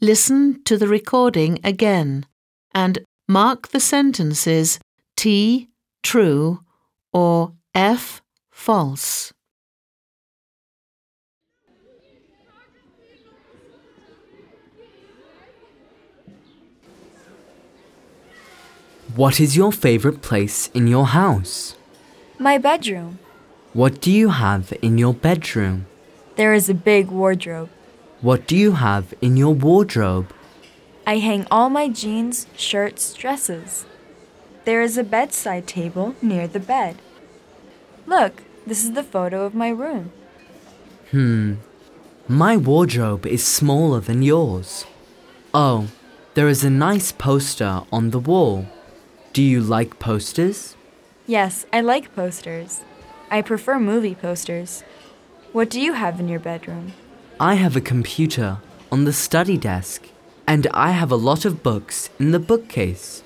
listen to the recording again and mark the sentences T true or F false. What is your favorite place in your house? My bedroom. What do you have in your bedroom? There is a big wardrobe. What do you have in your wardrobe? I hang all my jeans, shirts, dresses. There is a bedside table near the bed. Look, this is the photo of my room. Hmm. My wardrobe is smaller than yours. Oh, there is a nice poster on the wall. Do you like posters? Yes, I like posters. I prefer movie posters. What do you have in your bedroom? I have a computer on the study desk, and I have a lot of books in the bookcase.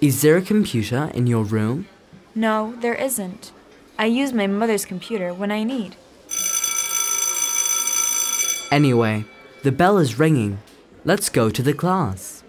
Is there a computer in your room? No, there isn't. I use my mother's computer when I need. Anyway, the bell is ringing. Let's go to the class.